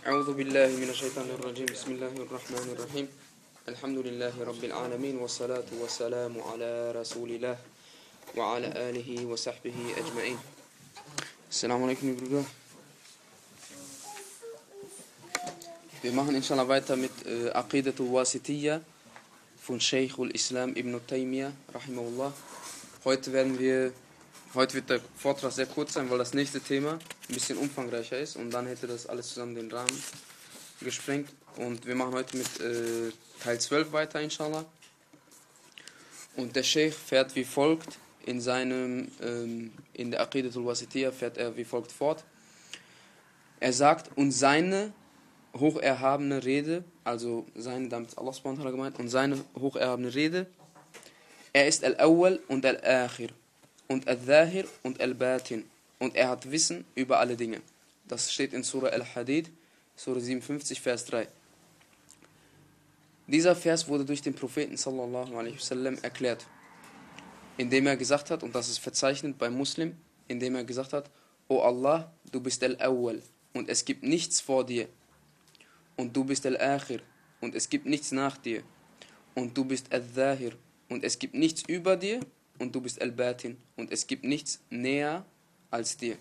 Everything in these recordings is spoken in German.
أعوذ بالله من الشيطان الرجيم بسم الله الرحمن الرحيم الحمد لله رب العالمين والصلاة والسلام على رسول الله وعلى آله وصحبه أجمعين السلام عليكم يا Brüder. Wir machen inshallah weiter mit äh, Aqidatul Wasitiyya von Sheikh al-Islam Ibn Taymiyyah, rahimahullah. Heute werden wir, heute wird der Vortrag sehr kurz sein, weil das nächste Thema ein bisschen umfangreicher ist und dann hätte das alles zusammen den Rahmen gesprengt. Und wir machen heute mit äh, Teil 12 weiter, inshallah. Und der Sheikh fährt wie folgt in seinem, ähm, in der Aqidatul Wasitiyya fährt er wie folgt fort. Er sagt, und seine hocherhabene Rede, also seine, damit Allah gemeint, und seine hocherhabene Rede, er ist Al-Awwal und Al-Akhir und Al-Zahir und Al-Batin und er hat Wissen über alle Dinge. Das steht in Surah Al-Hadid, Surah 57, Vers 3. Dieser Vers wurde durch den Propheten sallallahu alaihi wasallam erklärt, indem er gesagt hat, und das ist verzeichnet bei Muslim, indem er gesagt hat, O Allah, du bist Al-Awwal und es gibt nichts vor dir und du bist Al-Akhir und es gibt nichts nach dir und du bist Al-Zahir und es gibt nichts über dir und du bist Al-Batin und es gibt nichts näher als dir.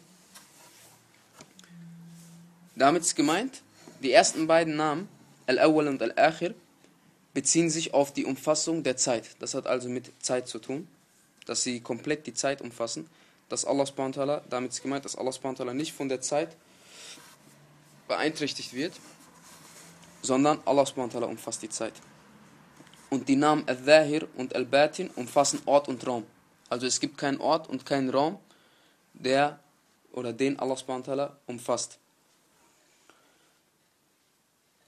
Damit ist gemeint, die ersten beiden Namen, Al-Awwal und Al-Akhir, beziehen sich auf die Umfassung der Zeit. Das hat also mit Zeit zu tun, dass sie komplett die Zeit umfassen. Dass Allah damit ist gemeint, dass Allah nicht von der Zeit beeinträchtigt wird, sondern Allah umfasst die Zeit. Und die Namen Al-Zahir und Al-Batin umfassen Ort und Raum. Also es gibt keinen Ort und keinen Raum, der oder den Allah subhanahu umfasst.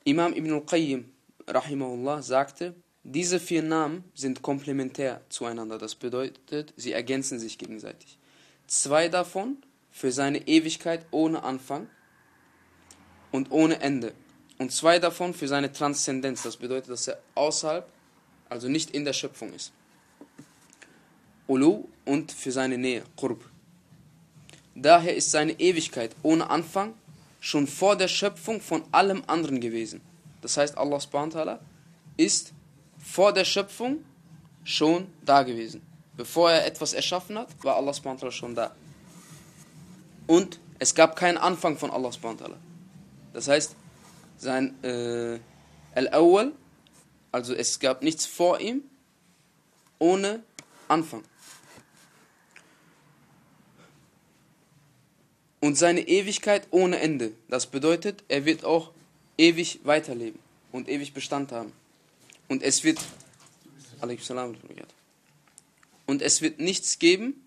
Imam Ibn al-Qayyim rahimahullah sagte, diese vier Namen sind komplementär zueinander. Das bedeutet, sie ergänzen sich gegenseitig. Zwei davon für seine Ewigkeit ohne Anfang und ohne Ende. Und zwei davon für seine Transzendenz. Das bedeutet, dass er außerhalb, also nicht in der Schöpfung ist. Ulu und für seine Nähe, Qurb. Daher ist seine Ewigkeit ohne Anfang schon vor der Schöpfung von allem anderen gewesen. Das heißt, Allah subhanahu ist vor der Schöpfung schon da gewesen. Bevor er etwas erschaffen hat, war Allah subhanahu schon da. Und es gab keinen Anfang von Allah subhanahu Das heißt, sein äh, Al-Awwal, also es gab nichts vor ihm, ohne Anfang. Und seine Ewigkeit ohne Ende. Das bedeutet, er wird auch ewig weiterleben und ewig Bestand haben. Und es wird und es wird nichts geben,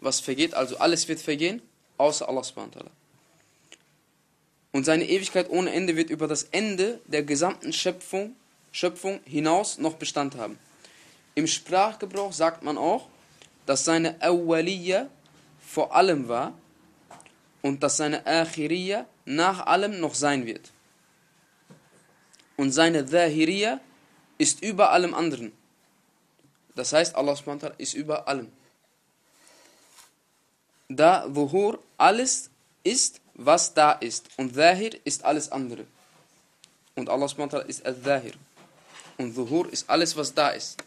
was vergeht, also alles wird vergehen, außer Allah Und seine Ewigkeit ohne Ende wird über das Ende der gesamten Schöpfung, Schöpfung hinaus noch Bestand haben. Im Sprachgebrauch sagt man auch, dass seine Awwaliyya vor allem war und dass seine Akhiriyya nach allem noch sein wird. Und seine Zahiriyya ist über allem anderen. Das heißt, Allah subhanahu ist über allem. Da Wuhur alles ist, was da ist. Und Zahir ist alles andere. Und Allah subhanahu ist Al-Zahir. Und Zuhur ist alles, was da ist.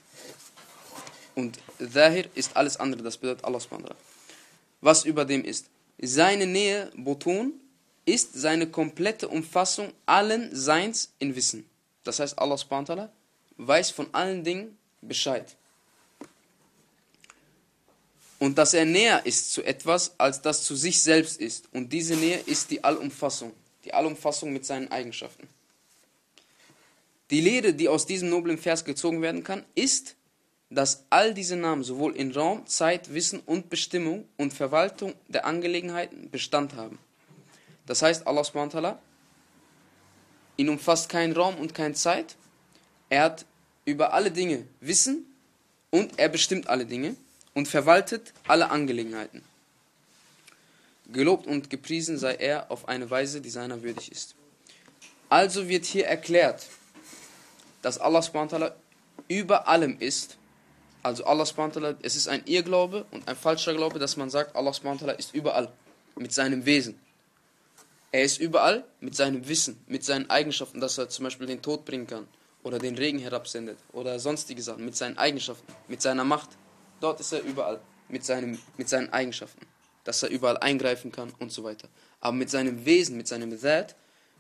Und Zahir ist alles andere. Das bedeutet Allah subhanahu Was über dem ist. Seine Nähe, Botun, ist seine komplette Umfassung allen Seins in Wissen. Das heißt, Allah subhanahu weiß von allen Dingen Bescheid. Und dass er näher ist zu etwas, als das zu sich selbst ist. Und diese Nähe ist die Allumfassung. Die Allumfassung mit seinen Eigenschaften. Die Lehre, die aus diesem noblen Vers gezogen werden kann, ist, dass all diese Namen sowohl in Raum, Zeit, Wissen und Bestimmung und Verwaltung der Angelegenheiten Bestand haben. Das heißt, Allah subhanahu ihn umfasst kein Raum und keine Zeit. Er hat über alle Dinge Wissen und er bestimmt alle Dinge und verwaltet alle Angelegenheiten. Gelobt und gepriesen sei er auf eine Weise, die seiner würdig ist. Also wird hier erklärt, dass Allah subhanahu über allem ist. Also Allah subhanahu es ist ein Irrglaube und ein falscher Glaube, dass man sagt, Allah subhanahu ist überall mit seinem Wesen. Er ist überall mit seinem Wissen, mit seinen Eigenschaften, dass er zum Beispiel den Tod bringen kann oder den Regen herabsendet oder sonstige Sachen, mit seinen Eigenschaften, mit seiner Macht. Dort ist er überall mit, seinem, mit seinen Eigenschaften, dass er überall eingreifen kann und so weiter. Aber mit seinem Wesen, mit seinem That,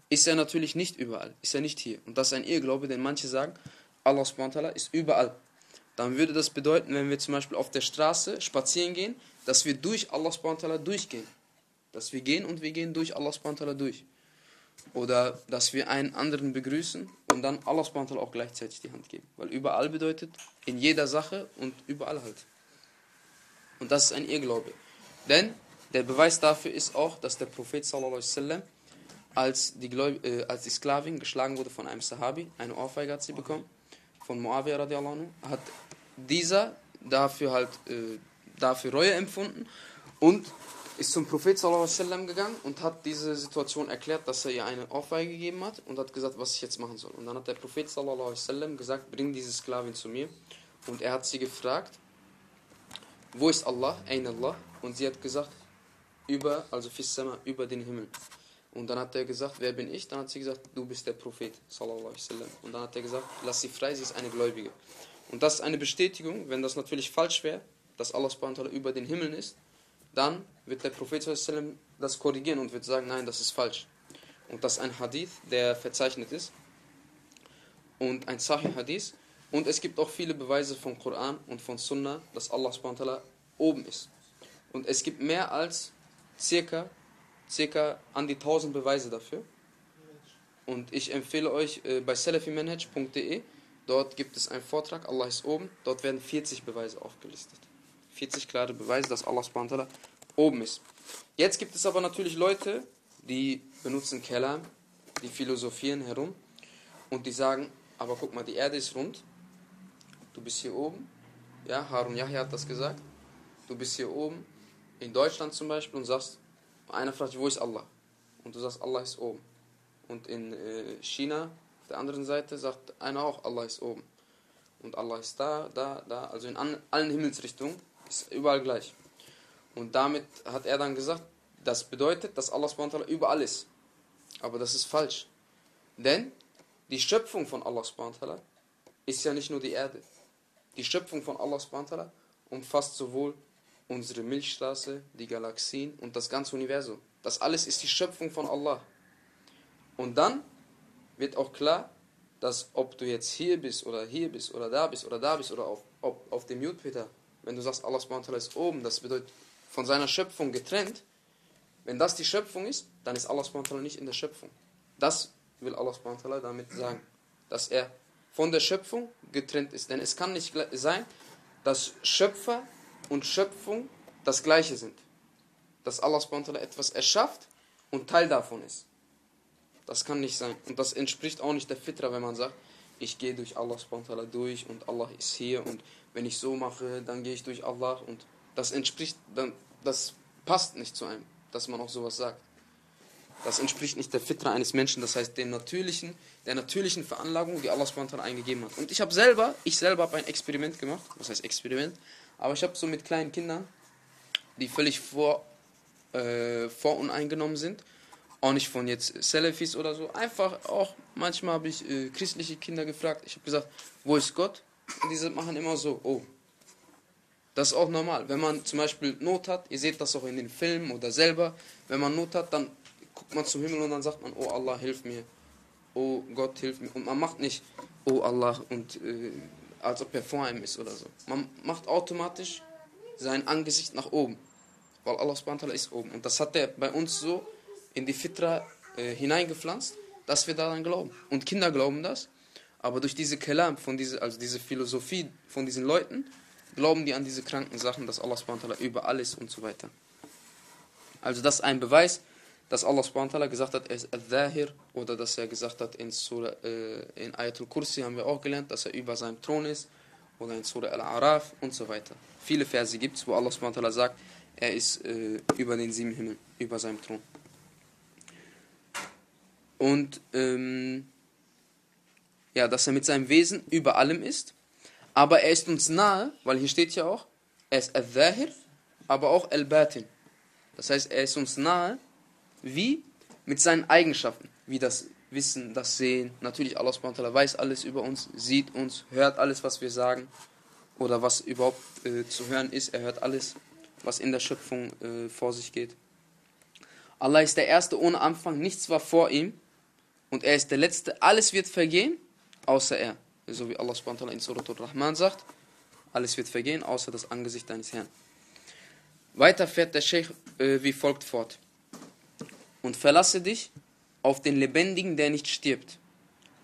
ist er natürlich nicht überall, ist er nicht hier. Und das ist ein Irrglaube, denn manche sagen, Allah ist überall. Dann würde das bedeuten, wenn wir zum Beispiel auf der Straße spazieren gehen, dass wir durch Allah durchgehen. Dass wir gehen und wir gehen durch Allah durch. Oder dass wir einen anderen begrüßen und dann Allah auch gleichzeitig die Hand geben. Weil überall bedeutet in jeder Sache und überall halt. Und das ist ein Irrglaube. Denn der Beweis dafür ist auch, dass der Prophet sallallahu alaihi wasallam als die, Gläub äh, als die Sklavin geschlagen wurde von einem Sahabi, eine Ohrfeige hat sie bekommen, von Muawiyah radiallahu anhu, hat dieser dafür halt äh, dafür Reue empfunden und ist zum Prophet sallam gegangen und hat diese Situation erklärt, dass er ihr eine Ohrfeige gegeben hat und hat gesagt, was ich jetzt machen soll. Und dann hat der Prophet sallam gesagt, bring diese Sklavin zu mir. Und er hat sie gefragt, wo ist Allah? Ein Allah? Und sie hat gesagt, über, also Fissama, über den Himmel. Und dann hat er gesagt, wer bin ich? Dann hat sie gesagt, du bist der Prophet. Und dann hat er gesagt, lass sie frei, sie ist eine Gläubige. Und das ist eine Bestätigung, wenn das natürlich falsch wäre, dass Allah über den Himmel ist, dann wird der Prophet das korrigieren und wird sagen, nein, das ist falsch. Und das ist ein Hadith, der verzeichnet ist. Und ein Sahih Hadith. Und es gibt auch viele Beweise vom Koran und von Sunnah, dass Allah oben ist. Und es gibt mehr als circa, circa an die 1000 Beweise dafür. Und ich empfehle euch äh, bei salafimanhaj.de, dort gibt es einen Vortrag, Allah ist oben, dort werden 40 Beweise aufgelistet. 40 klare Beweise, dass Allah oben ist. Jetzt gibt es aber natürlich Leute, die benutzen Keller, die philosophieren herum und die sagen, aber guck mal, die Erde ist rund, du bist hier oben, ja, Harun Yahya hat das gesagt, du bist hier oben, in Deutschland zum Beispiel und sagst, einer fragt wo ist Allah? Und du sagst, Allah ist oben. Und in äh, China, auf der anderen Seite, sagt einer auch, Allah ist oben. Und Allah ist da, da, da, also in allen Himmelsrichtungen, ist überall gleich. Und damit hat er dann gesagt, das bedeutet, dass Allah überall ist. Aber das ist falsch. Denn die Schöpfung von Allah ist ja nicht nur die Erde. Die Schöpfung von Allah umfasst sowohl unsere Milchstraße, die Galaxien und das ganze Universum. Das alles ist die Schöpfung von Allah. Und dann wird auch klar, dass ob du jetzt hier bist oder hier bist oder da bist oder da bist oder auf, auf, auf dem Jupiter, wenn du sagst, Allah ist oben, das bedeutet von seiner Schöpfung getrennt. Wenn das die Schöpfung ist, dann ist Allah nicht in der Schöpfung. Das will Allah damit sagen, dass er von der Schöpfung getrennt ist. Denn es kann nicht sein, dass Schöpfer und Schöpfung das gleiche sind. Dass Allah etwas erschafft und Teil davon ist. Das kann nicht sein. Und das entspricht auch nicht der Fitra, wenn man sagt, ich gehe durch Allah durch und Allah ist hier und wenn ich so mache, dann gehe ich durch Allah und das entspricht, dann, das passt nicht zu einem, dass man auch sowas sagt. Das entspricht nicht der Fitra eines Menschen, das heißt dem natürlichen, der natürlichen Veranlagung, die Allah eingegeben hat. Und ich habe selber, ich selber habe ein Experiment gemacht, was heißt Experiment? Aber ich habe so mit kleinen Kindern, die völlig vor, äh, voruneingenommen sind, auch nicht von jetzt Salafis oder so, einfach auch, manchmal habe ich äh, christliche Kinder gefragt, ich habe gesagt, wo ist Gott? Und diese machen immer so, oh. Das ist auch normal. Wenn man zum Beispiel Not hat, ihr seht das auch in den Filmen oder selber, wenn man Not hat, dann guckt man zum Himmel und dann sagt man, oh Allah, hilf mir. Oh Gott, hilf mir. Und man macht nicht, oh Allah und äh, als ob er vor ihm ist oder so. Man macht automatisch sein Angesicht nach oben, weil Allah ist oben. Und das hat er bei uns so in die Fitra äh, hineingepflanzt, dass wir daran glauben. Und Kinder glauben das, aber durch diese Kalam, von diese, also diese Philosophie von diesen Leuten, glauben die an diese kranken Sachen, dass Allah subhanahu überall ist und so weiter. Also das ist ein Beweis, dass Allah subhanahu gesagt hat, er ist Al-Zahir oder dass er gesagt hat in, Surah, äh, in Ayatul Kursi haben wir auch gelernt, dass er über seinem Thron ist oder in Surah Al-Araf und so weiter. Viele Verse gibt es, wo Allah subhanahu sagt, er ist äh, über den sieben Himmel, über seinem Thron. Und ähm, ja, dass er mit seinem Wesen über allem ist, aber er ist uns nahe, weil hier steht ja auch, er ist Al-Zahir, aber auch Al-Batin. Das heißt, er ist uns nahe wie mit seinen Eigenschaften, wie das Wissen, das Sehen. Natürlich, Allah weiß alles über uns, sieht uns, hört alles, was wir sagen oder was überhaupt äh, zu hören ist. Er hört alles, was in der Schöpfung äh, vor sich geht. Allah ist der Erste ohne Anfang, nichts war vor ihm und er ist der Letzte. Alles wird vergehen, außer er. So wie Allah in Surah Al-Rahman sagt, alles wird vergehen, außer das Angesicht deines Herrn. Weiter fährt der Sheikh äh, wie folgt fort. Und verlasse dich auf den Lebendigen, der nicht stirbt,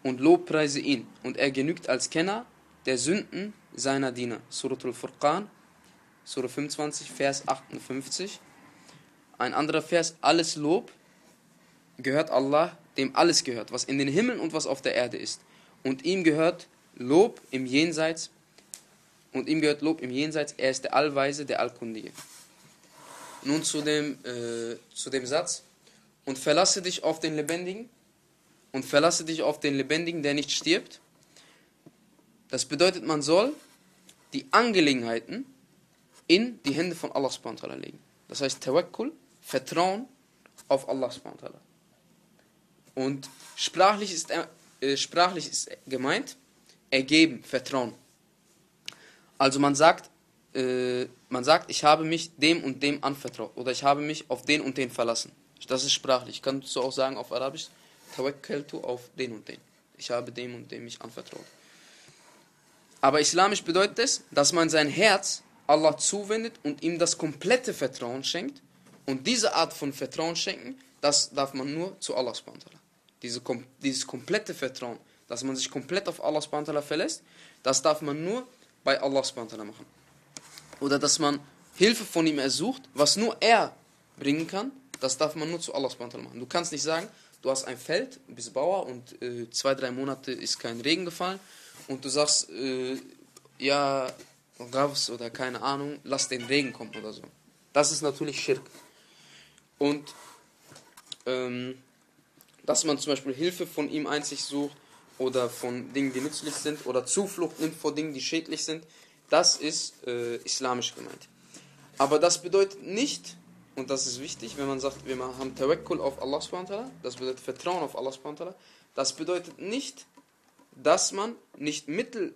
und lobpreise ihn, und er genügt als Kenner der Sünden seiner Diener. Suratul Furqan, Surah 25, Vers 58. Ein anderer Vers, alles Lob gehört Allah, dem alles gehört, was in den Himmeln und was auf der Erde ist. Und ihm gehört Lob im Jenseits, und ihm gehört Lob im Jenseits, er ist der Allweise, der Allkundige. Nun zu dem, äh, zu dem Satz, und verlasse dich auf den Lebendigen, und verlasse dich auf den Lebendigen, der nicht stirbt. Das bedeutet, man soll die Angelegenheiten in die Hände von Allah subhanahu legen. Das heißt, Tawakkul, Vertrauen auf Allah subhanahu Und sprachlich ist, äh, sprachlich ist gemeint, ergeben, Vertrauen. Also man sagt, äh, man sagt, ich habe mich dem und dem anvertraut oder ich habe mich auf den und den verlassen. Das ist sprachlich. Kannst du auch sagen auf Arabisch, tawakkaltu auf den und den. Ich habe dem und dem mich anvertraut. Aber islamisch bedeutet es, dass man sein Herz Allah zuwendet und ihm das komplette Vertrauen schenkt. Und diese Art von Vertrauen schenken, das darf man nur zu Allah subhanahu Diese, Dieses komplette Vertrauen, dass man sich komplett auf Allah subhanahu verlässt, das darf man nur bei Allah subhanahu machen. Oder dass man Hilfe von ihm ersucht, was nur er bringen kann, das darf man nur zu Allah subhanahu machen. Du kannst nicht sagen, du hast ein Feld, bist Bauer und äh, zwei, drei Monate ist kein Regen gefallen und du sagst, äh, ja, Gavs oder keine Ahnung, lass den Regen kommen oder so. Das ist natürlich Schirk. Und ähm, dass man zum Beispiel Hilfe von ihm einzig sucht oder von Dingen, die nützlich sind oder Zuflucht nimmt vor Dingen, die schädlich sind, das ist äh, islamisch gemeint. Aber das bedeutet nicht, und das ist wichtig, wenn man sagt, wir haben Tawakkul auf Allah subhanahu das bedeutet Vertrauen auf Allah subhanahu das bedeutet nicht, dass man nicht Mittel,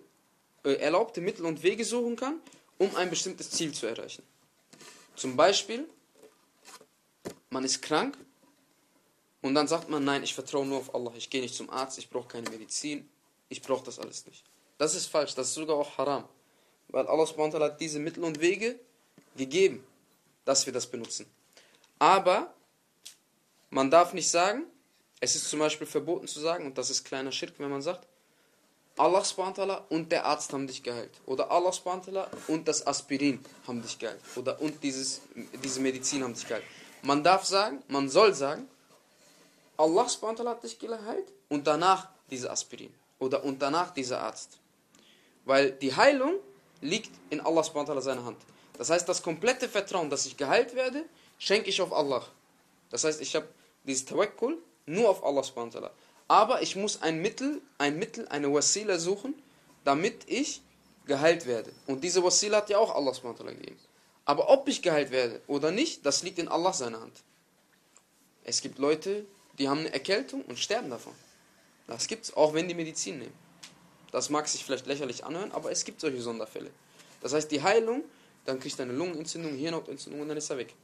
äh, erlaubte Mittel und Wege suchen kann, um ein bestimmtes Ziel zu erreichen. Zum Beispiel, man ist krank und dann sagt man, nein, ich vertraue nur auf Allah, ich gehe nicht zum Arzt, ich brauche keine Medizin, ich brauche das alles nicht. Das ist falsch, das ist sogar auch haram. Weil Allah subhanahu hat diese Mittel und Wege gegeben, dass wir das benutzen. Aber man darf nicht sagen, es ist zum Beispiel verboten zu sagen, und das ist kleiner Schirk, wenn man sagt, Allah und der Arzt haben dich geheilt. Oder Allah und das Aspirin haben dich geheilt. Oder und dieses, diese Medizin haben dich geheilt. Man darf sagen, man soll sagen, Allah hat dich geheilt und danach diese Aspirin. Oder und danach dieser Arzt. Weil die Heilung liegt in Allah subhanahu seiner Hand. Das heißt, das komplette Vertrauen, dass ich geheilt werde, schenke ich auf Allah. Das heißt, ich habe dieses Tawakkul nur auf Allah subhanahu aber ich muss ein Mittel, ein Mittel, eine Wasila suchen, damit ich geheilt werde. Und diese Wasila hat ja auch Allah gegeben. Aber ob ich geheilt werde oder nicht, das liegt in Allah seiner Hand. Es gibt Leute, die haben eine Erkältung und sterben davon. Das gibt es, auch wenn die Medizin nehmen. Das mag sich vielleicht lächerlich anhören, aber es gibt solche Sonderfälle. Das heißt, die Heilung, dann kriegt er eine Lungenentzündung, Hirnhautentzündung und dann ist er weg.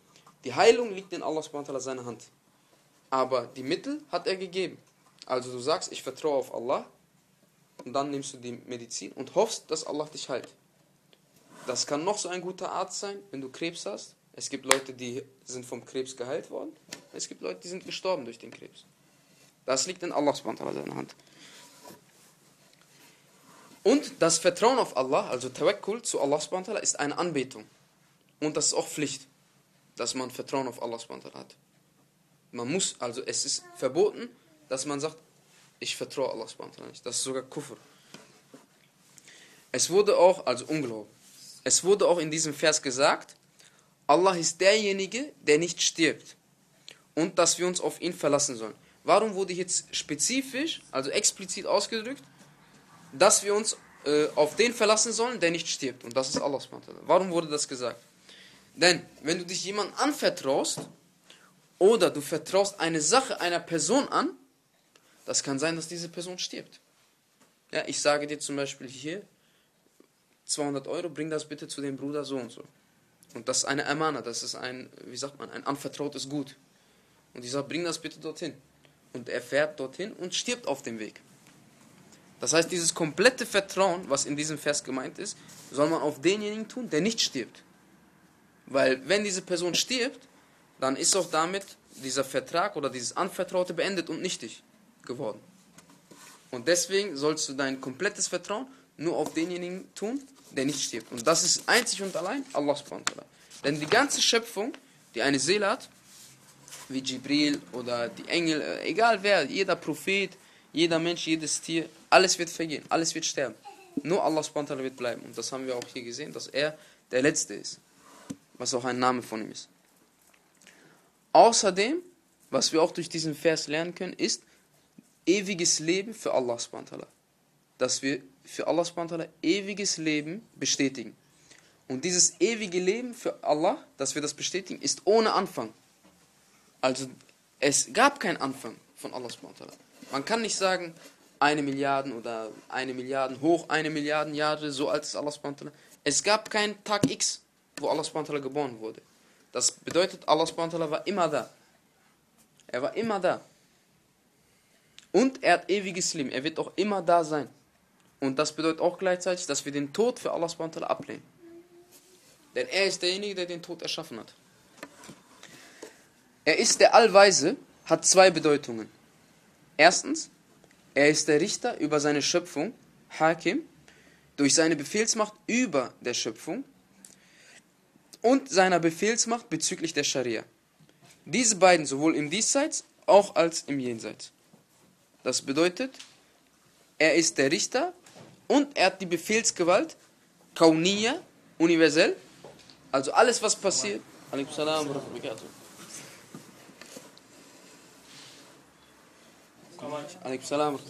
Die Heilung liegt in Allah seiner Hand. Aber die Mittel hat er gegeben. Also du sagst, ich vertraue auf Allah und dann nimmst du die Medizin und hoffst, dass Allah dich heilt. Das kann noch so ein guter Arzt sein, wenn du Krebs hast. Es gibt Leute, die sind vom Krebs geheilt worden. Es gibt Leute, die sind gestorben durch den Krebs. Das liegt in Allahs seiner Hand. Und das Vertrauen auf Allah, also Tawakkul zu Allah ist eine Anbetung. Und das ist auch Pflicht, dass man Vertrauen auf Allah hat. Man muss, also es ist verboten, dass man sagt, ich vertraue Allah nicht. Das ist sogar Kufr. Es wurde auch, also Unglaube, es wurde auch in diesem Vers gesagt, Allah ist derjenige, der nicht stirbt. Und dass wir uns auf ihn verlassen sollen. Warum wurde jetzt spezifisch, also explizit ausgedrückt, dass wir uns äh, auf den verlassen sollen, der nicht stirbt? Und das ist Allah. Warum wurde das gesagt? Denn wenn du dich jemandem anvertraust Oder du vertraust eine Sache einer Person an, das kann sein, dass diese Person stirbt. Ja, ich sage dir zum Beispiel hier, 200 Euro, bring das bitte zu dem Bruder so und so. Und das ist eine Amana, das ist ein, wie sagt man, ein anvertrautes Gut. Und ich sage, bring das bitte dorthin. Und er fährt dorthin und stirbt auf dem Weg. Das heißt, dieses komplette Vertrauen, was in diesem Vers gemeint ist, soll man auf denjenigen tun, der nicht stirbt. Weil wenn diese Person stirbt, dann ist auch damit dieser Vertrag oder dieses Anvertraute beendet und nichtig geworden. Und deswegen sollst du dein komplettes Vertrauen nur auf denjenigen tun, der nicht stirbt. Und das ist einzig und allein Allah subhanahu wa Denn die ganze Schöpfung, die eine Seele hat, wie Jibril oder die Engel, äh, egal wer, jeder Prophet, jeder Mensch, jedes Tier, alles wird vergehen, alles wird sterben. Nur Allah subhanahu wird bleiben. Und das haben wir auch hier gesehen, dass er der Letzte ist. Was auch ein Name von ihm ist. Außerdem, was wir auch durch diesen Vers lernen können, ist ewiges Leben für Allah subhanahu Dass wir für Allah subhanahu ewiges Leben bestätigen. Und dieses ewige Leben für Allah, dass wir das bestätigen, ist ohne Anfang. Also es gab keinen Anfang von Allah subhanahu Man kann nicht sagen, eine Milliarde oder eine Milliarde hoch, eine Milliarde Jahre, so alt ist Allah subhanahu Es gab keinen Tag X, wo Allah subhanahu geboren wurde. Das bedeutet, Allah subhanahu war immer da. Er war immer da. Und er hat ewiges Leben. Er wird auch immer da sein. Und das bedeutet auch gleichzeitig, dass wir den Tod für Allah subhanahu ablehnen. Denn er ist derjenige, der den Tod erschaffen hat. Er ist der Allweise, hat zwei Bedeutungen. Erstens, er ist der Richter über seine Schöpfung, Hakim, durch seine Befehlsmacht über der Schöpfung und seiner Befehlsmacht bezüglich der Scharia. Diese beiden sowohl im Diesseits auch als im Jenseits. Das bedeutet, er ist der Richter und er hat die Befehlsgewalt, Kauniya, universell, also alles was passiert. Alaikum salam wa Alaikum salam wa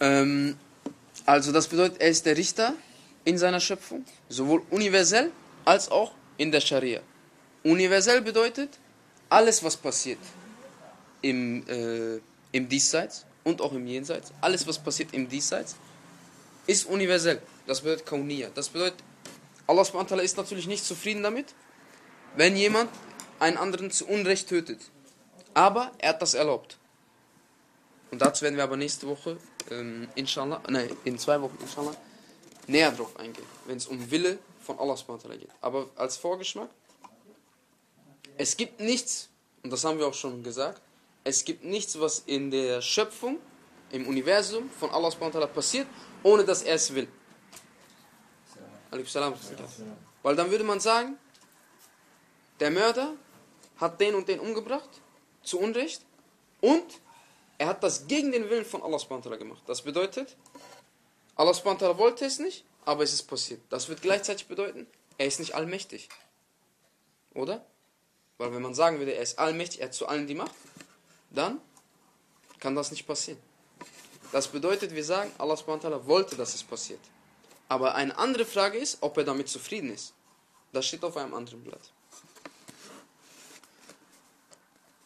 Ähm, also das bedeutet, er ist der Richter in seiner Schöpfung, sowohl universell als auch in der Scharia. Universell bedeutet, alles was passiert im, äh, im Diesseits und auch im Jenseits, alles was passiert im Diesseits, ist universell. Das bedeutet Kauniya. Das bedeutet, Allah ist natürlich nicht zufrieden damit, wenn jemand einen anderen zu Unrecht tötet. Aber er hat das erlaubt. Und dazu werden wir aber nächste Woche, ähm, inshallah, nein, in zwei Wochen, inshallah, näher drauf eingehen, wenn es um Wille von Allah geht. Aber als Vorgeschmack, es gibt nichts, und das haben wir auch schon gesagt, es gibt nichts, was in der Schöpfung, im Universum von Allah passiert, ohne dass er es will. Weil dann würde man sagen, der Mörder hat den und den umgebracht, zu Unrecht, und er hat das gegen den Willen von Allah gemacht. Das bedeutet, Allah wollte es nicht, aber es ist passiert. Das wird gleichzeitig bedeuten, er ist nicht allmächtig. Oder? Weil wenn man sagen würde, er ist allmächtig, er hat zu allen die Macht, dann kann das nicht passieren. Das bedeutet, wir sagen, Allah subhanahu wollte, dass es passiert. Aber eine andere Frage ist, ob er damit zufrieden ist. Das steht auf einem anderen Blatt.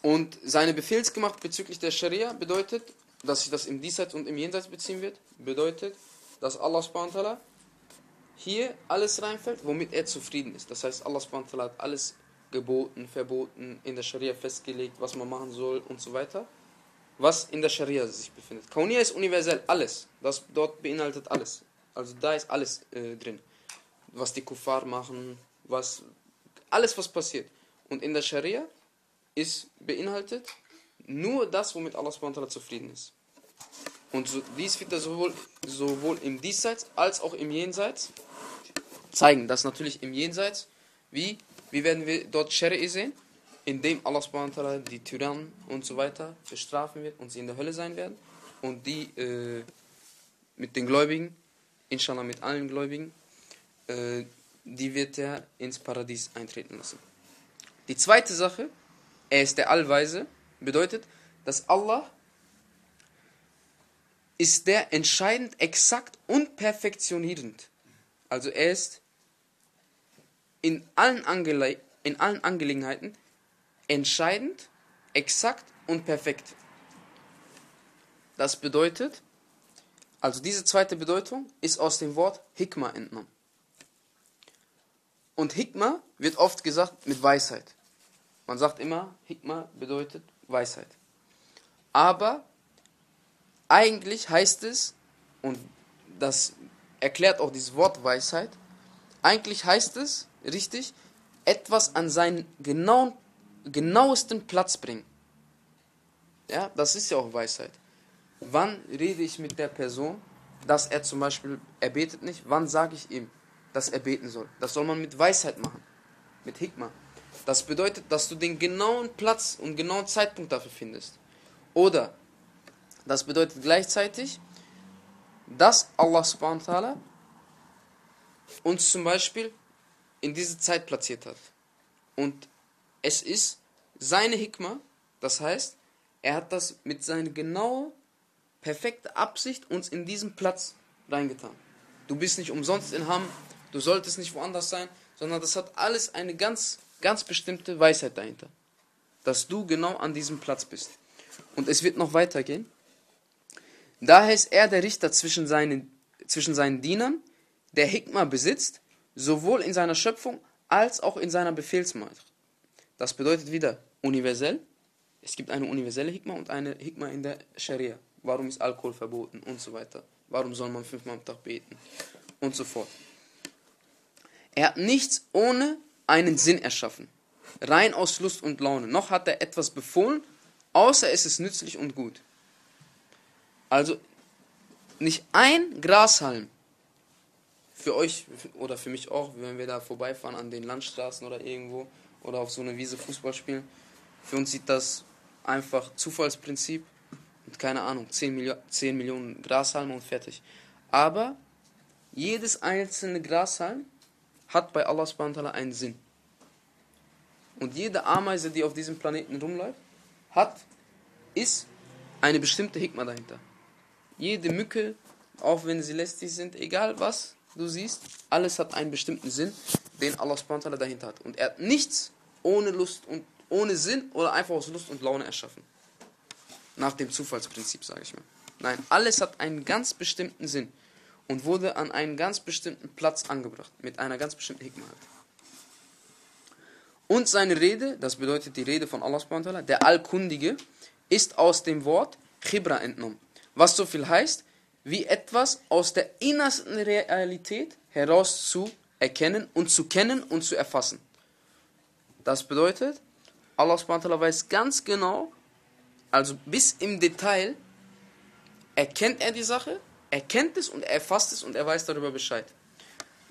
Und seine Befehlsgemacht bezüglich der Scharia bedeutet, dass sich das im Diesseits und im Jenseits beziehen wird, bedeutet, dass Allah subhanahu hier alles reinfällt, womit er zufrieden ist. Das heißt, Allah subhanahu hat alles geboten, verboten, in der Scharia festgelegt, was man machen soll und so weiter, was in der Scharia sich befindet. Kaunia ist universell, alles. Das dort beinhaltet alles. Also da ist alles äh, drin. Was die Kuffar machen, was alles was passiert. Und in der Scharia ist beinhaltet nur das, womit Allah zufrieden ist. Und so, dies wird er sowohl, sowohl im Diesseits als auch im Jenseits zeigen. Das natürlich im Jenseits, wie, wie werden wir dort Shari'i sehen? Indem Allah subhanahu die Tyrannen und so weiter bestrafen wird und sie in der Hölle sein werden. Und die äh, mit den Gläubigen, inshallah mit allen Gläubigen, äh, die wird er ins Paradies eintreten lassen. Die zweite Sache, er ist der Allweise, bedeutet, dass Allah ist der entscheidend, exakt und perfektionierend. Also er ist in allen, Angele in allen Angelegenheiten entscheidend, exakt und perfekt. Das bedeutet, also diese zweite Bedeutung ist aus dem Wort Hikma entnommen. Und Hikma wird oft gesagt mit Weisheit. Man sagt immer, Hikma bedeutet Weisheit. Aber eigentlich heißt es, und das erklärt auch dieses Wort Weisheit, eigentlich heißt es, richtig, etwas an seinen genauen, genauesten Platz bringen. Ja, das ist ja auch Weisheit. Wann rede ich mit der Person, dass er zum Beispiel, er betet nicht, wann sage ich ihm, dass er beten soll? Das soll man mit Weisheit machen, mit Hikmah. Das bedeutet, dass du den genauen Platz und genauen Zeitpunkt dafür findest. Oder das bedeutet gleichzeitig, dass Allah subhanahu wa ta'ala uns zum Beispiel in diese Zeit platziert hat. Und es ist seine Hikmah, das heißt, er hat das mit seiner genauen, perfekten Absicht uns in diesen Platz reingetan. Du bist nicht umsonst in Hamm, du solltest nicht woanders sein, sondern das hat alles eine ganz, ganz bestimmte Weisheit dahinter. Dass du genau an diesem Platz bist. Und es wird noch weitergehen. Daher ist er der Richter zwischen seinen, zwischen seinen Dienern, der Hikmah besitzt, sowohl in seiner Schöpfung als auch in seiner Befehlsmacht. Das bedeutet wieder universell. Es gibt eine universelle Hikmah und eine Hikmah in der Scharia. Warum ist Alkohol verboten und so weiter. Warum soll man fünfmal am Tag beten und so fort. Er hat nichts ohne einen Sinn erschaffen. Rein aus Lust und Laune. Noch hat er etwas befohlen, außer es ist nützlich und gut. Also nicht ein Grashalm für euch oder für mich auch, wenn wir da vorbeifahren an den Landstraßen oder irgendwo oder auf so einer Wiese Fußball spielen, für uns sieht das einfach Zufallsprinzip und keine Ahnung, 10, Milio 10 Millionen Grashalme und fertig. Aber jedes einzelne Grashalm hat bei Allah subhanahu einen Sinn. Und jede Ameise, die auf diesem Planeten rumläuft, hat, ist eine bestimmte Hikma dahinter. Jede Mücke, auch wenn sie lästig sind, egal was du siehst, alles hat einen bestimmten Sinn, den Allah subhanahu dahinter hat. Und er hat nichts ohne Lust und ohne Sinn oder einfach aus Lust und Laune erschaffen. Nach dem Zufallsprinzip, sage ich mal. Nein, alles hat einen ganz bestimmten Sinn und wurde an einen ganz bestimmten Platz angebracht, mit einer ganz bestimmten Hikmah. Und seine Rede, das bedeutet die Rede von Allah subhanahu der Allkundige, ist aus dem Wort Chibra entnommen was so viel heißt, wie etwas aus der innersten Realität heraus zu erkennen und zu kennen und zu erfassen. Das bedeutet, Allah subhanahu weiß ganz genau, also bis im Detail, erkennt er die Sache, erkennt es und er erfasst es und er weiß darüber Bescheid.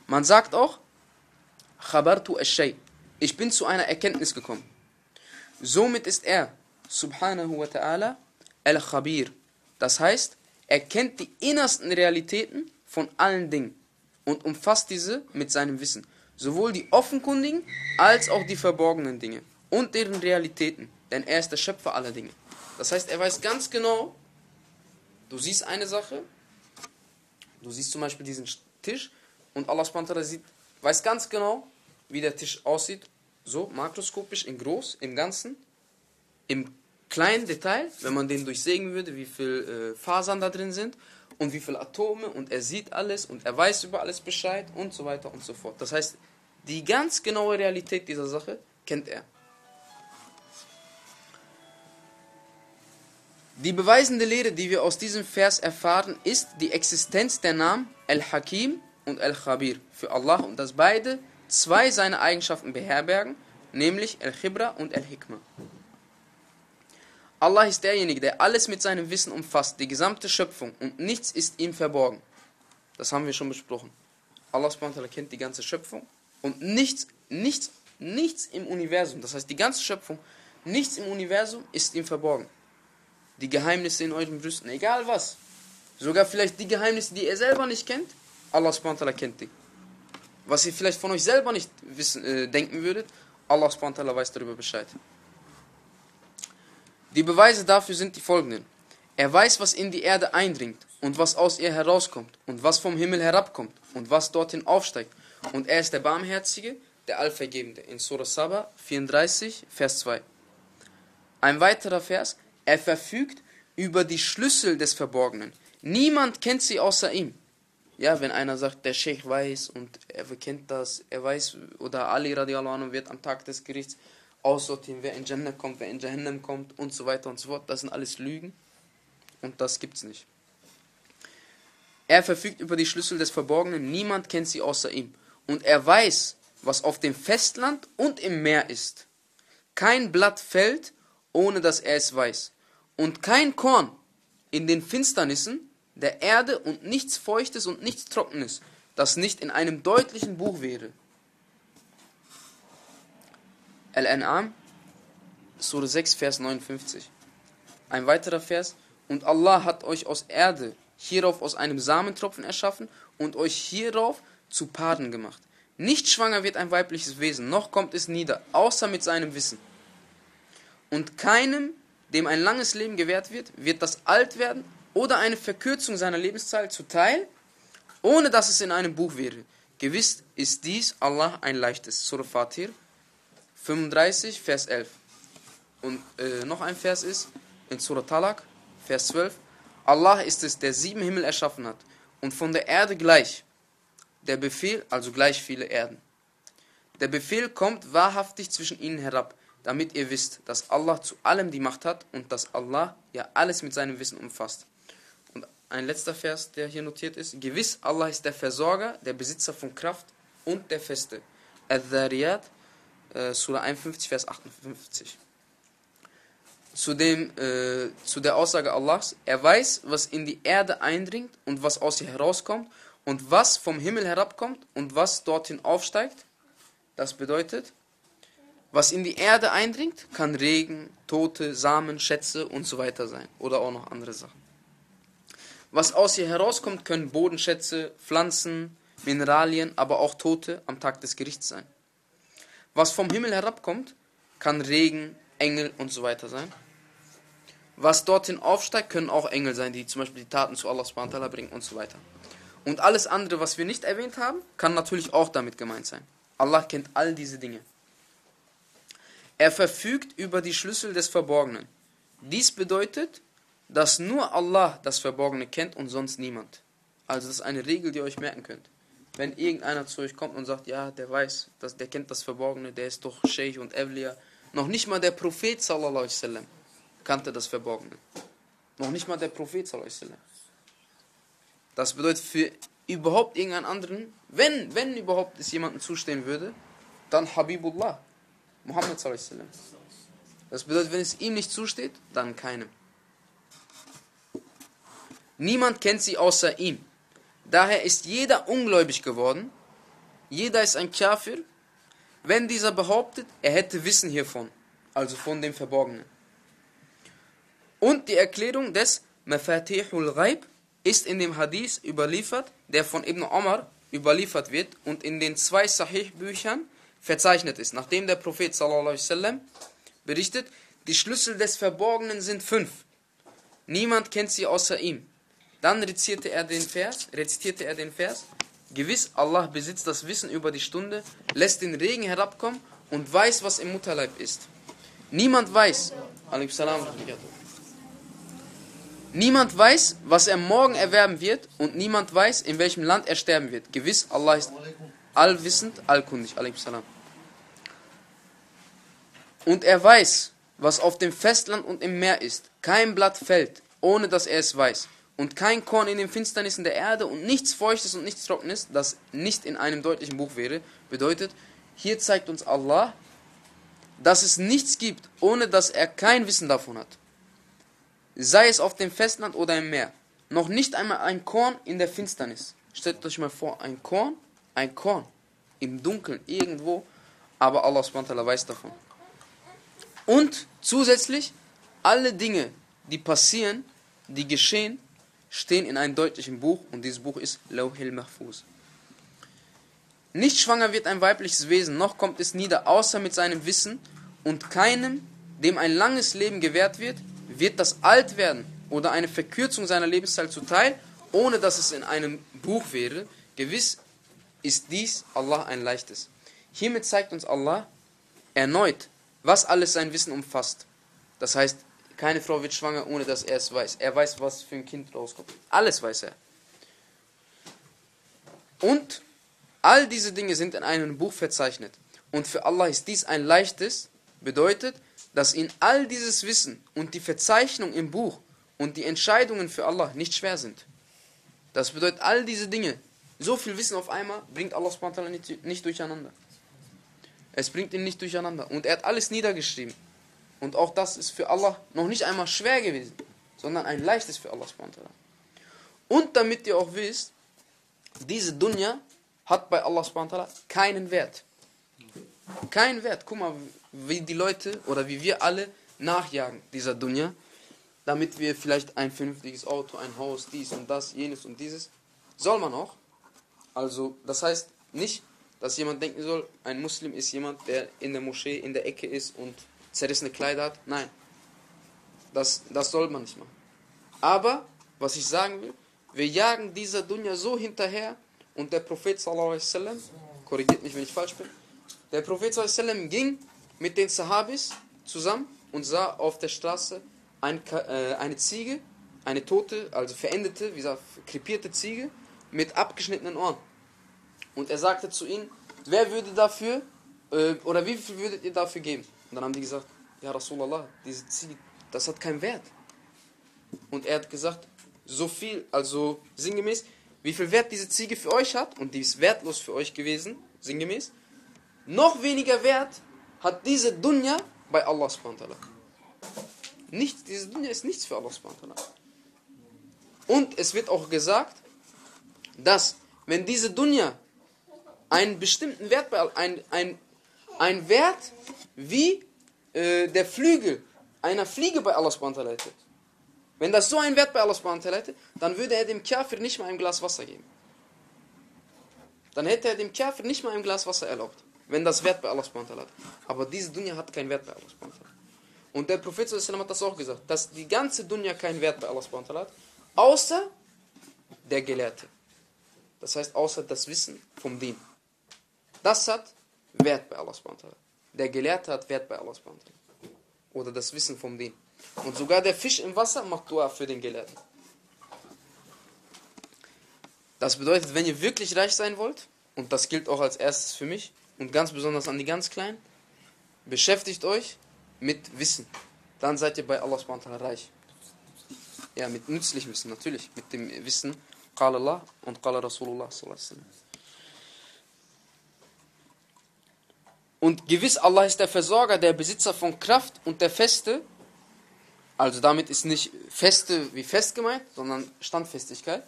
Man sagt auch, Khabartu shay Ich bin zu einer Erkenntnis gekommen. Somit ist er, subhanahu wa ta'ala, al-Khabir, das heißt, er kennt die innersten Realitäten von allen Dingen und umfasst diese mit seinem Wissen. Sowohl die offenkundigen als auch die verborgenen Dinge und deren Realitäten, denn er ist der Schöpfer aller Dinge. Das heißt, er weiß ganz genau, du siehst eine Sache, du siehst zum Beispiel diesen Tisch und Allah sieht, weiß ganz genau, wie der Tisch aussieht, so makroskopisch, in groß, im Ganzen, im kleinen Detail, wenn man den durchsägen würde, wie viele äh, Fasern da drin sind und wie viele Atome und er sieht alles und er weiß über alles Bescheid und so weiter und so fort. Das heißt, die ganz genaue Realität dieser Sache kennt er. Die beweisende Lehre, die wir aus diesem Vers erfahren, ist die Existenz der Namen Al-Hakim und Al-Khabir für Allah und dass beide zwei seiner Eigenschaften beherbergen, nämlich Al-Khibra und Al-Hikmah. Allah ist derjenige, der alles mit seinem Wissen umfasst, die gesamte Schöpfung und nichts ist ihm verborgen. Das haben wir schon besprochen. Allah subhanahu kennt die ganze Schöpfung und nichts, nichts, nichts im Universum, das heißt die ganze Schöpfung, nichts im Universum ist ihm verborgen. Die Geheimnisse in euren Brüsten, egal was. Sogar vielleicht die Geheimnisse, die er selber nicht kennt, Allah subhanahu kennt die. was ihr vielleicht von euch selber nicht wissen, äh, denken würdet, Allah subhanahu weiß darüber Bescheid. Die Beweise dafür sind die folgenden. Er weiß, was in die Erde eindringt und was aus ihr herauskommt und was vom Himmel herabkommt und was dorthin aufsteigt. Und er ist der Barmherzige, der Allvergebende. In Surah Saba 34, Vers 2. Ein weiterer Vers. Er verfügt über die Schlüssel des Verborgenen. Niemand kennt sie außer ihm. Ja, wenn einer sagt, der Sheikh weiß und er kennt das, er weiß, oder Ali radiallahu anhu wird am Tag des Gerichts aussortieren, wer in Jannah kommt, wer in Jahannam kommt und so weiter und so fort. Das sind alles Lügen und das gibt's nicht. Er verfügt über die Schlüssel des Verborgenen, niemand kennt sie außer ihm. Und er weiß, was auf dem Festland und im Meer ist. Kein Blatt fällt, ohne dass er es weiß. Und kein Korn in den Finsternissen der Erde und nichts Feuchtes und nichts Trockenes, das nicht in einem deutlichen Buch wäre. Al-An'am, Surah 6, Vers 59. Ein weiterer Vers. Und Allah hat euch aus Erde hierauf aus einem Samentropfen erschaffen und euch hierauf zu Paden gemacht. Nicht schwanger wird ein weibliches Wesen, noch kommt es nieder, außer mit seinem Wissen. Und keinem, dem ein langes Leben gewährt wird, wird das Altwerden oder eine Verkürzung seiner Lebenszeit zuteil, ohne dass es in einem Buch wäre. Gewiss ist dies Allah ein leichtes. Surah Fatir 35, Vers 11. Und äh, noch ein Vers ist in Surah Talak, Vers 12. Allah ist es, der sieben Himmel erschaffen hat und von der Erde gleich. Der Befehl, also gleich viele Erden. Der Befehl kommt wahrhaftig zwischen ihnen herab, damit ihr wisst, dass Allah zu allem die Macht hat und dass Allah ja alles mit seinem Wissen umfasst. Und ein letzter Vers, der hier notiert ist. Gewiss, Allah ist der Versorger, der Besitzer von Kraft und der Feste. Al-Dhariyat, äh, Surah 51, Vers 58 zu, dem, äh, zu der Aussage Allahs, er weiß, was in die Erde eindringt und was aus ihr herauskommt und was vom Himmel herabkommt und was dorthin aufsteigt. Das bedeutet, was in die Erde eindringt, kann Regen, Tote, Samen, Schätze und so weiter sein oder auch noch andere Sachen. Was aus ihr herauskommt, können Bodenschätze, Pflanzen, Mineralien, aber auch Tote am Tag des Gerichts sein. Was vom Himmel herabkommt, kann Regen, Engel und so weiter sein. Was dorthin aufsteigt, können auch Engel sein, die zum Beispiel die Taten zu Allah subhanahu bringen und so weiter. Und alles andere, was wir nicht erwähnt haben, kann natürlich auch damit gemeint sein. Allah kennt all diese Dinge. Er verfügt über die Schlüssel des Verborgenen. Dies bedeutet, dass nur Allah das Verborgene kennt und sonst niemand. Also das ist eine Regel, die ihr euch merken könnt. Wenn irgendeiner zu euch kommt und sagt, ja, der weiß, dass, der kennt das Verborgene, der ist doch Sheikh und Evliya. Noch nicht mal der Prophet sallallahu alaihi wasallam kannte das Verborgene. Noch nicht mal der Prophet. Das bedeutet für überhaupt irgendeinen anderen, wenn, wenn überhaupt es jemandem zustehen würde, dann Habibullah, Muhammad. Das bedeutet, wenn es ihm nicht zusteht, dann keinem. Niemand kennt sie außer ihm. Daher ist jeder ungläubig geworden. Jeder ist ein Kafir, wenn dieser behauptet, er hätte Wissen hiervon, also von dem Verborgenen. Und die Erklärung des Mafatihul Ghaib ist in dem Hadith überliefert, der von Ibn Omar überliefert wird und in den zwei Sahih-Büchern verzeichnet ist. Nachdem der Prophet sallam, berichtet, die Schlüssel des Verborgenen sind fünf. Niemand kennt sie außer ihm. Dann rezitierte er den Vers, rezitierte er den Vers, gewiss Allah besitzt das Wissen über die Stunde, lässt den Regen herabkommen und weiß, was im Mutterleib ist. Niemand weiß, Niemand weiß, was er morgen erwerben wird und niemand weiß, in welchem Land er sterben wird. Gewiss, Allah ist allwissend, allkundig. Und er weiß, was auf dem Festland und im Meer ist. Kein Blatt fällt, ohne dass er es weiß. Und kein Korn in den Finsternissen der Erde und nichts Feuchtes und nichts Trockenes, das nicht in einem deutlichen Buch wäre. Bedeutet, hier zeigt uns Allah, dass es nichts gibt, ohne dass er kein Wissen davon hat sei es auf dem Festland oder im Meer. Noch nicht einmal ein Korn in der Finsternis. Stellt euch mal vor, ein Korn, ein Korn im Dunkeln irgendwo, aber Allah subhanahu weiß davon. Und zusätzlich, alle Dinge, die passieren, die geschehen, stehen in einem deutlichen Buch und dieses Buch ist Lauhil Mahfuz. Nicht schwanger wird ein weibliches Wesen, noch kommt es nieder, außer mit seinem Wissen, und keinem, dem ein langes Leben gewährt wird, wird das Altwerden oder eine Verkürzung seiner Lebenszeit zuteil, ohne dass es in einem Buch wäre. Gewiss ist dies Allah ein leichtes. Hiermit zeigt uns Allah erneut, was alles sein Wissen umfasst. Das heißt, keine Frau wird schwanger, ohne dass er es weiß. Er weiß, was für ein Kind rauskommt. Alles weiß er. Und all diese Dinge sind in einem Buch verzeichnet. Und für Allah ist dies ein leichtes, bedeutet, dass ihn all dieses Wissen und die Verzeichnung im Buch und die Entscheidungen für Allah nicht schwer sind. Das bedeutet, all diese Dinge, so viel Wissen auf einmal, bringt Allah nicht, nicht durcheinander. Es bringt ihn nicht durcheinander. Und er hat alles niedergeschrieben. Und auch das ist für Allah noch nicht einmal schwer gewesen, sondern ein leichtes für Allah. Und damit ihr auch wisst, diese Dunya hat bei Allah keinen Wert. Keinen Wert. Guck mal, wie die Leute oder wie wir alle nachjagen dieser Dunya, damit wir vielleicht ein vernünftiges Auto, ein Haus, dies und das, jenes und dieses. Soll man auch. Also, das heißt nicht, dass jemand denken soll, ein Muslim ist jemand, der in der Moschee in der Ecke ist und zerrissene Kleider hat. Nein. Das, das soll man nicht machen. Aber, was ich sagen will, wir jagen dieser Dunya so hinterher und der Prophet sallallahu korrigiert mich, wenn ich falsch bin, der Prophet sallallahu ging mit den Sahabis zusammen und sah auf der Straße ein, äh, eine Ziege, eine tote, also verendete, wie gesagt, krepierte Ziege mit abgeschnittenen Ohren. Und er sagte zu ihnen, wer würde dafür, äh, oder wie viel würdet ihr dafür geben? Und dann haben die gesagt, ja Rasulallah, diese Ziege, das hat keinen Wert. Und er hat gesagt, so viel, also sinngemäß, wie viel Wert diese Ziege für euch hat, und die ist wertlos für euch gewesen, sinngemäß, noch weniger Wert hat diese Dunya bei Allah subhanahu Nichts, diese Dunya ist nichts für Allah subhanahu Und es wird auch gesagt, dass wenn diese Dunya einen bestimmten Wert, ein, ein, ein Wert wie äh, der Flügel einer Fliege bei Allah subhanahu hätte, wenn das so einen Wert bei Allah subhanahu hätte, dann würde er dem Kafir nicht mal ein Glas Wasser geben. Dann hätte er dem Kafir nicht mal ein Glas Wasser erlaubt, wenn das Wert bei Allah subhanahu hat. Aber diese Dunya hat keinen Wert bei Allah subhanahu Und der Prophet hat das auch gesagt, dass die ganze Dunya keinen Wert bei Allah subhanahu hat, außer der Gelehrte. Das heißt, außer das Wissen vom Dien. Das hat Wert bei Allah Der Gelehrte hat Wert bei Allah Oder das Wissen vom Dien. Und sogar der Fisch im Wasser macht Dua für den Gelehrten. Das bedeutet, wenn ihr wirklich reich sein wollt, und das gilt auch als erstes für mich, und ganz besonders an die ganz Kleinen, beschäftigt euch mit Wissen. Dann seid ihr bei Allah reich. Ja, mit nützlichem Wissen, natürlich. Mit dem Wissen, Qala Allah und Qala Rasulullah Und gewiss, Allah ist der Versorger, der Besitzer von Kraft und der Feste, also damit ist nicht Feste wie fest gemeint, sondern Standfestigkeit.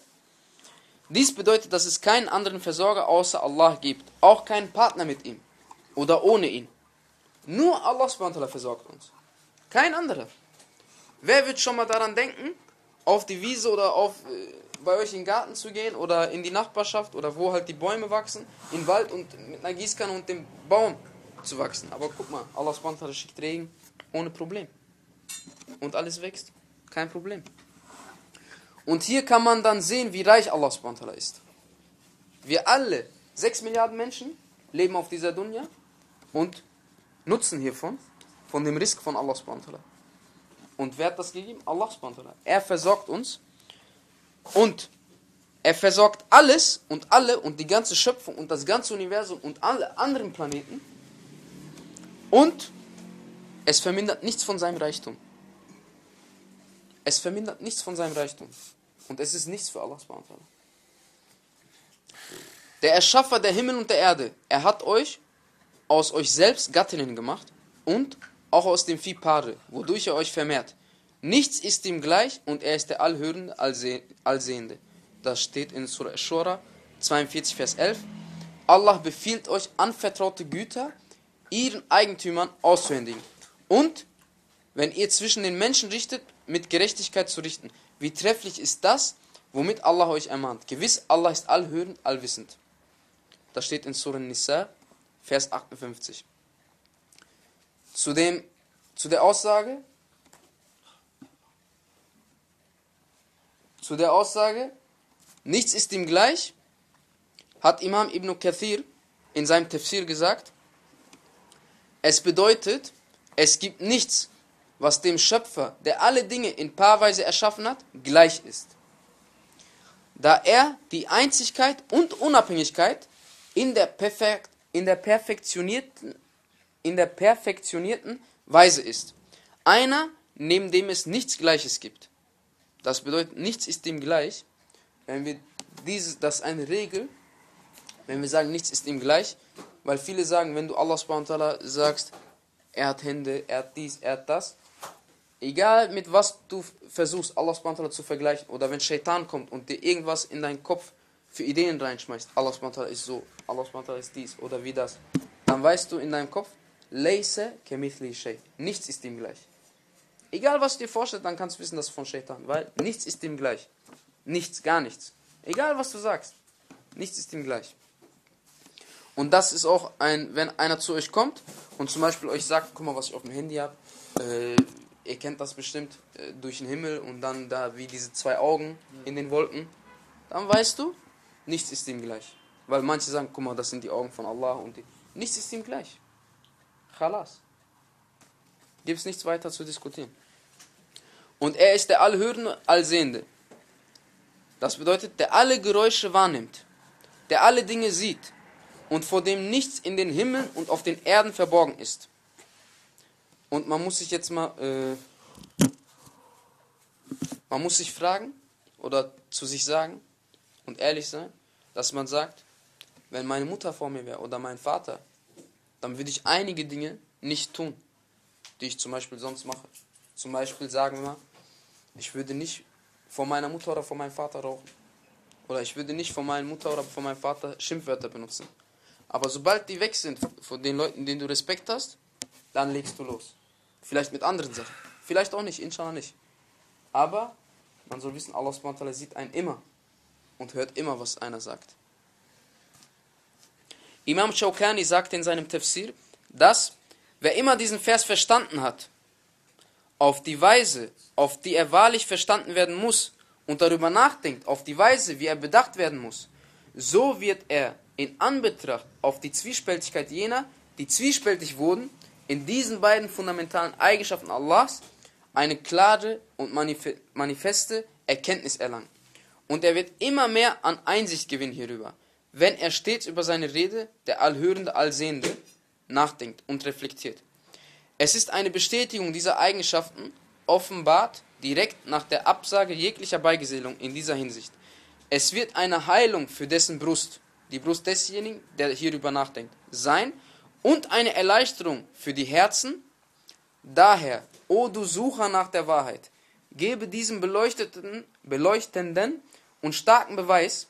Dies bedeutet, dass es keinen anderen Versorger außer Allah gibt, auch keinen Partner mit ihm oder ohne ihn. Nur Allah versorgt uns. Kein anderer. Wer wird schon mal daran denken, auf die Wiese oder auf äh, bei euch in den Garten zu gehen oder in die Nachbarschaft oder wo halt die Bäume wachsen, in den Wald und mit einer Gießkanne und dem Baum zu wachsen. Aber guck mal, Allah schickt Regen ohne Problem und alles wächst. Kein Problem. Und hier kann man dann sehen, wie reich Allah subhanahu ist. Wir alle, 6 Milliarden Menschen, leben auf dieser Dunya und nutzen hiervon, von dem Risk von Allah subhanahu Und wer hat das gegeben? Allah subhanahu Er versorgt uns und er versorgt alles und alle und die ganze Schöpfung und das ganze Universum und alle anderen Planeten und es vermindert nichts von seinem Reichtum. Es vermindert nichts von seinem Reichtum. Und es ist nichts für Allah. Der Erschaffer der Himmel und der Erde, er hat euch aus euch selbst Gattinnen gemacht und auch aus dem Vieh Paare, wodurch er euch vermehrt. Nichts ist ihm gleich und er ist der Allhörende, Allsehende. Das steht in Surah Shura 42, Vers 11. Allah befiehlt euch anvertraute Güter ihren Eigentümern auszuhändigen. Und wenn ihr zwischen den Menschen richtet, mit Gerechtigkeit zu richten. Wie trefflich ist das, womit Allah euch ermahnt. Gewiss, Allah ist allhörend, allwissend. Das steht in Surah Nisa, Vers 58. Zu, dem, zu der Aussage, zu der Aussage, nichts ist ihm gleich, hat Imam Ibn Kathir in seinem Tafsir gesagt, es bedeutet, es gibt nichts, was dem Schöpfer, der alle Dinge in Paarweise erschaffen hat, gleich ist. Da er die Einzigkeit und Unabhängigkeit in der, perfekt, in der, perfektionierten, in der perfektionierten Weise ist. Einer, neben dem es nichts Gleiches gibt. Das bedeutet, nichts ist ihm gleich. Wenn wir dieses, das ist eine Regel, wenn wir sagen, nichts ist ihm gleich, weil viele sagen, wenn du Allah subhanahu sagst, er hat Hände, er hat dies, er hat das, egal mit was du versuchst, Allah subhanahu zu vergleichen, oder wenn Shaitan kommt und dir irgendwas in deinen Kopf für Ideen reinschmeißt, Allah subhanahu ist so, Allah subhanahu ist dies oder wie das, dann weißt du in deinem Kopf. Nichts ist ihm gleich. Egal was du dir vorstellst, dann kannst du wissen, das ist von Shaitan, weil nichts ist ihm gleich. Nichts, gar nichts. Egal was du sagst, nichts ist ihm gleich. Und das ist auch ein, wenn einer zu euch kommt und zum Beispiel euch sagt, guck mal, was ich auf dem Handy habe, äh, ihr kennt das bestimmt, äh, durch den Himmel und dann da wie diese zwei Augen in den Wolken, dann weißt du, nichts ist ihm gleich. Weil manche sagen, guck mal, das sind die Augen von Allah und die, nichts ist ihm gleich. Khalas. Gibt es nichts weiter zu diskutieren. Und er ist der Allhörende, Allsehende. Das bedeutet, der alle Geräusche wahrnimmt, der alle Dinge sieht und vor dem nichts in den Himmeln und auf den Erden verborgen ist. Und man muss sich jetzt mal, äh, man muss sich fragen oder zu sich sagen und ehrlich sein, dass man sagt, wenn meine Mutter vor mir wäre oder mein Vater, dann würde ich einige Dinge nicht tun, die ich zum Beispiel sonst mache. Zum Beispiel sagen wir mal, ich würde nicht vor meiner Mutter oder vor meinem Vater rauchen. Oder ich würde nicht vor meiner Mutter oder vor meinem Vater Schimpfwörter benutzen. Aber sobald die weg sind von den Leuten, denen du Respekt hast, dann legst du los. Vielleicht mit anderen Sachen. Vielleicht auch nicht, inshallah nicht. Aber man soll wissen, Allah subhanahu sieht einen immer und hört immer, was einer sagt. Imam Shawkani sagte in seinem Tafsir, dass wer immer diesen Vers verstanden hat, auf die Weise, auf die er wahrlich verstanden werden muss und darüber nachdenkt, auf die Weise, wie er bedacht werden muss, so wird er in Anbetracht auf die Zwiespältigkeit jener, die zwiespältig wurden, in diesen beiden fundamentalen Eigenschaften Allahs eine klare und manifeste Erkenntnis erlangen. Und er wird immer mehr an Einsicht gewinnen hierüber, wenn er stets über seine Rede, der Allhörende, Allsehende, nachdenkt und reflektiert. Es ist eine Bestätigung dieser Eigenschaften offenbart direkt nach der Absage jeglicher Beigesellung in dieser Hinsicht. Es wird eine Heilung für dessen Brust die Brust desjenigen, der hierüber nachdenkt, sein und eine Erleichterung für die Herzen. Daher, o du Sucher nach der Wahrheit, gebe diesem beleuchteten, beleuchtenden und starken Beweis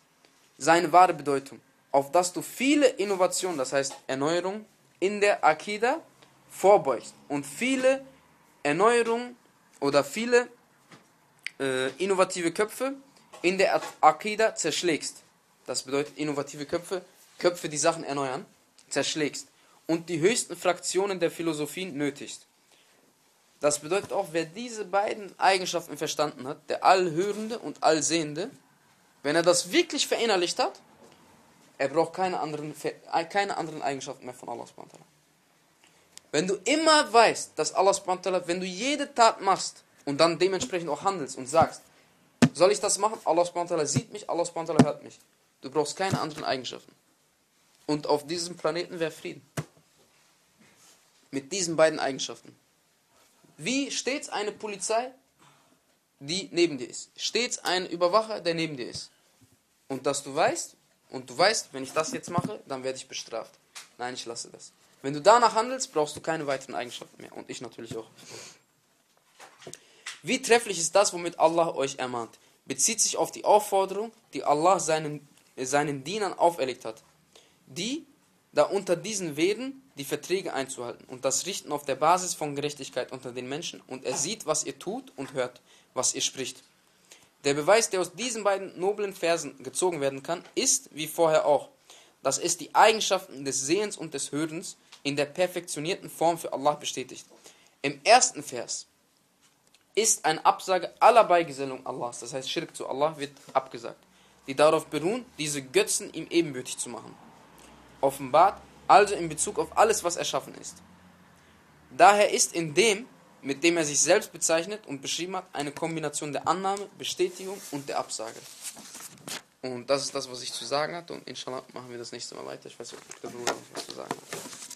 seine wahre Bedeutung, auf dass du viele Innovationen, das heißt Erneuerung in der Akida vorbeugst und viele Erneuerungen oder viele äh, innovative Köpfe in der Akida zerschlägst das bedeutet innovative Köpfe, Köpfe, die Sachen erneuern, zerschlägst und die höchsten Fraktionen der Philosophien nötigst. Das bedeutet auch, wer diese beiden Eigenschaften verstanden hat, der Allhörende und Allsehende, wenn er das wirklich verinnerlicht hat, er braucht keine anderen, keine anderen Eigenschaften mehr von Allah subhanahu Wenn du immer weißt, dass Allah subhanahu wenn du jede Tat machst und dann dementsprechend auch handelst und sagst, soll ich das machen? Allah subhanahu sieht mich, Allah subhanahu hört mich. Du brauchst keine anderen Eigenschaften. Und auf diesem Planeten wäre Frieden. Mit diesen beiden Eigenschaften. Wie stets eine Polizei, die neben dir ist. Stets ein Überwacher, der neben dir ist. Und dass du weißt, und du weißt, wenn ich das jetzt mache, dann werde ich bestraft. Nein, ich lasse das. Wenn du danach handelst, brauchst du keine weiteren Eigenschaften mehr. Und ich natürlich auch. Wie trefflich ist das, womit Allah euch ermahnt? Bezieht sich auf die Aufforderung, die Allah seinen seinen Dienern auferlegt hat, die da unter diesen Veden die Verträge einzuhalten und das Richten auf der Basis von Gerechtigkeit unter den Menschen und er sieht, was ihr tut und hört, was ihr spricht. Der Beweis, der aus diesen beiden noblen Versen gezogen werden kann, ist, wie vorher auch, dass es die Eigenschaften des Sehens und des Hörens in der perfektionierten Form für Allah bestätigt. Im ersten Vers ist eine Absage aller Beigesellung Allahs, das heißt Schirk zu Allah wird abgesagt, die darauf beruhen, diese Götzen ihm ebenbürtig zu machen. Offenbart also in Bezug auf alles, was erschaffen ist. Daher ist in dem, mit dem er sich selbst bezeichnet und beschrieben hat, eine Kombination der Annahme, Bestätigung und der Absage. Und das ist das, was ich zu sagen hatte. Und inshallah machen wir das nächste Mal weiter. Ich weiß nicht, ob der Bruder noch was zu sagen hat.